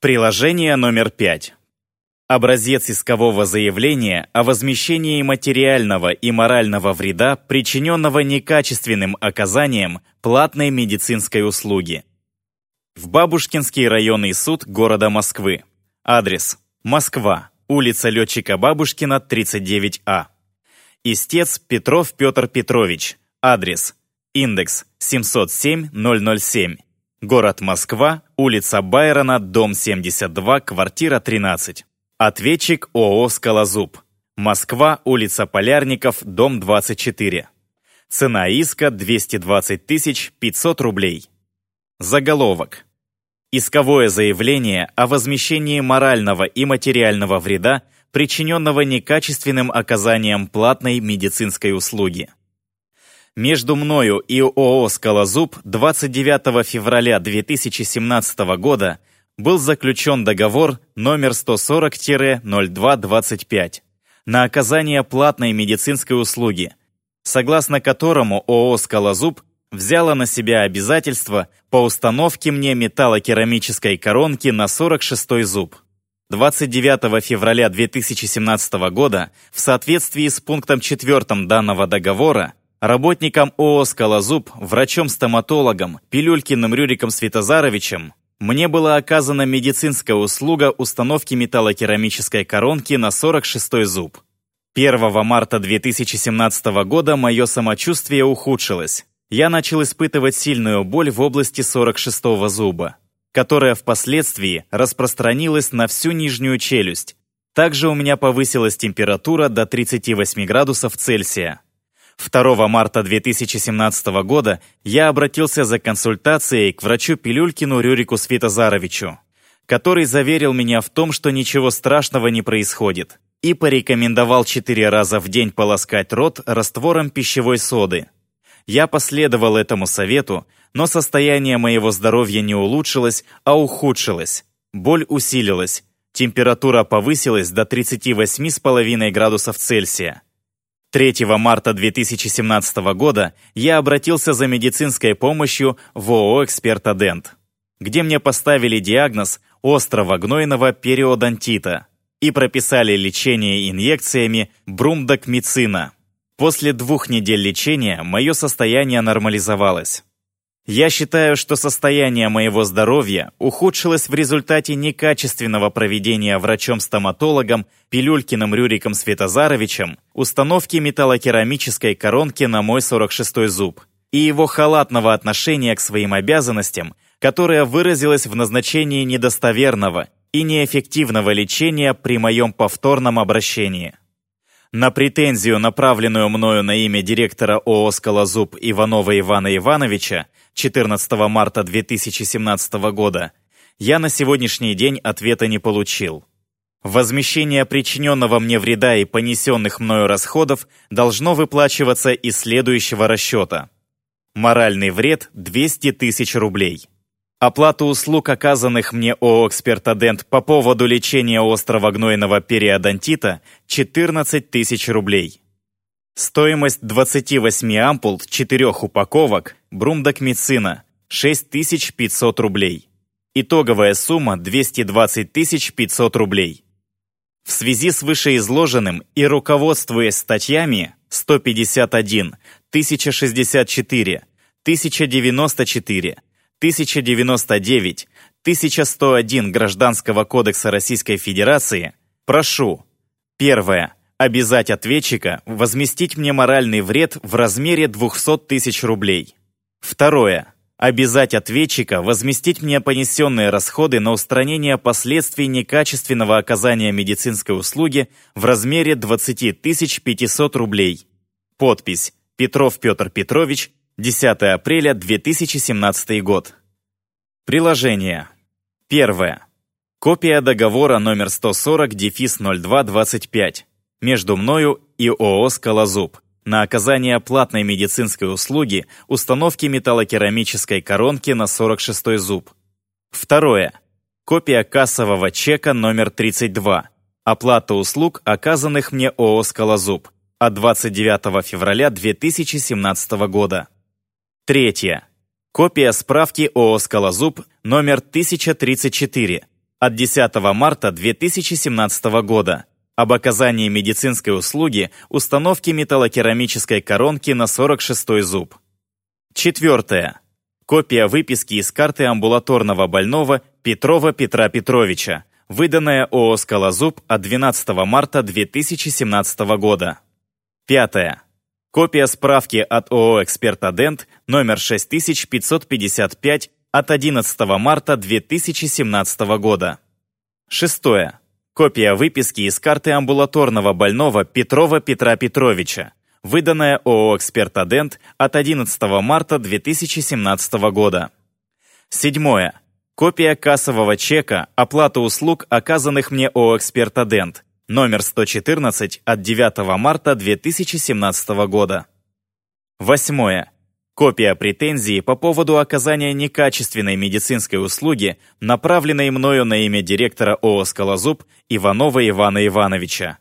Приложение номер 5. Образец искового заявления о возмещении материального и морального вреда, причиненного некачественным оказанием платной медицинской услуги. В Бабушкинский районный суд города Москвы. Адрес. Москва. Улица Летчика Бабушкина, 39А. Истец Петров Петр Петрович. Адрес. Индекс 707007. Город Москва, улица Байрона, дом 72, квартира 13. Ответчик ООО «Скалозуб». Москва, улица Полярников, дом 24. Цена иска 220 500 рублей. Заголовок. Исковое заявление о возмещении морального и материального вреда, причиненного некачественным оказанием платной медицинской услуги между мною и ООО «Скалозуб» 29 февраля 2017 года был заключен договор номер 140-0225 на оказание платной медицинской услуги, согласно которому ООО «Скалозуб» взяла на себя обязательство по установке мне металлокерамической коронки на 46-й зуб. 29 февраля 2017 года в соответствии с пунктом 4 данного договора Работникам ООО «Скалозуб», врачом-стоматологом, Пилюлькиным Рюриком Светозаровичем мне была оказана медицинская услуга установки металлокерамической коронки на 46-й зуб. 1 марта 2017 года мое самочувствие ухудшилось. Я начал испытывать сильную боль в области 46-го зуба, которая впоследствии распространилась на всю нижнюю челюсть. Также у меня повысилась температура до 38 градусов Цельсия. 2 марта 2017 года я обратился за консультацией к врачу Пилюлькину Рюрику Святозаровичу, который заверил меня в том, что ничего страшного не происходит, и порекомендовал 4 раза в день полоскать рот раствором пищевой соды. Я последовал этому совету, но состояние моего здоровья не улучшилось, а ухудшилось. Боль усилилась, температура повысилась до 38,5 градусов Цельсия. 3 марта 2017 года я обратился за медицинской помощью в ООО «Экспертодент», где мне поставили диагноз острого гнойного периодонтита и прописали лечение инъекциями брумдокмицина. После двух недель лечения мое состояние нормализовалось. Я считаю, что состояние моего здоровья ухудшилось в результате некачественного проведения врачом-стоматологом Пилюлькиным Рюриком Светозаровичем установки металлокерамической коронки на мой 46-й зуб и его халатного отношения к своим обязанностям, которое выразилось в назначении недостоверного и неэффективного лечения при моем повторном обращении. На претензию, направленную мною на имя директора ООО «Скалозуб» Иванова Ивана Ивановича, 14 марта 2017 года, я на сегодняшний день ответа не получил. Возмещение причиненного мне вреда и понесенных мною расходов должно выплачиваться из следующего расчета. Моральный вред – 200 тысяч рублей. Оплату услуг, оказанных мне ООО «Экспертодент» по поводу лечения острого гнойного периодонтита – 14 тысяч рублей. Стоимость 28 ампул 4 упаковок брумдокмицина – 6500 рублей. Итоговая сумма – 220 500 рублей. В связи с вышеизложенным и руководствуясь статьями 151, 1064, 1094, 1099, 1101 Гражданского кодекса Российской Федерации, прошу. Первое обязать ответчика возместить мне моральный вред в размере 200 тысяч рублей. Второе. Обязать ответчика возместить мне понесенные расходы на устранение последствий некачественного оказания медицинской услуги в размере 20 500 рублей. Подпись Петров Петр Петрович, 10 апреля 2017 год. Приложение. Первое. Копия договора номер 140 дефис 0225 между мною и ООО «Скалозуб» на оказание платной медицинской услуги установки металлокерамической коронки на 46-й зуб. Второе. Копия кассового чека номер 32. Оплата услуг, оказанных мне ООО «Скалозуб» от 29 февраля 2017 года. Третье. Копия справки ООО «Скалозуб» номер 1034 от 10 марта 2017 года об оказании медицинской услуги установки металлокерамической коронки на 46-й зуб. Четвертое. Копия выписки из карты амбулаторного больного Петрова Петра Петровича, выданная ООО «Скалозуб» от 12 марта 2017 года. Пятое. Копия справки от ООО «Экспертодент» номер 6555 от 11 марта 2017 года. Шестое. Копия выписки из карты амбулаторного больного Петрова Петра Петровича, выданная ООО «Экспертодент» от 11 марта 2017 года. Седьмое. Копия кассового чека, оплата услуг, оказанных мне ООО «Экспертодент», номер 114 от 9 марта 2017 года. Восьмое. Копия претензии по поводу оказания некачественной медицинской услуги, направленной мною на имя директора ООО «Скалозуб» Иванова Ивана Ивановича.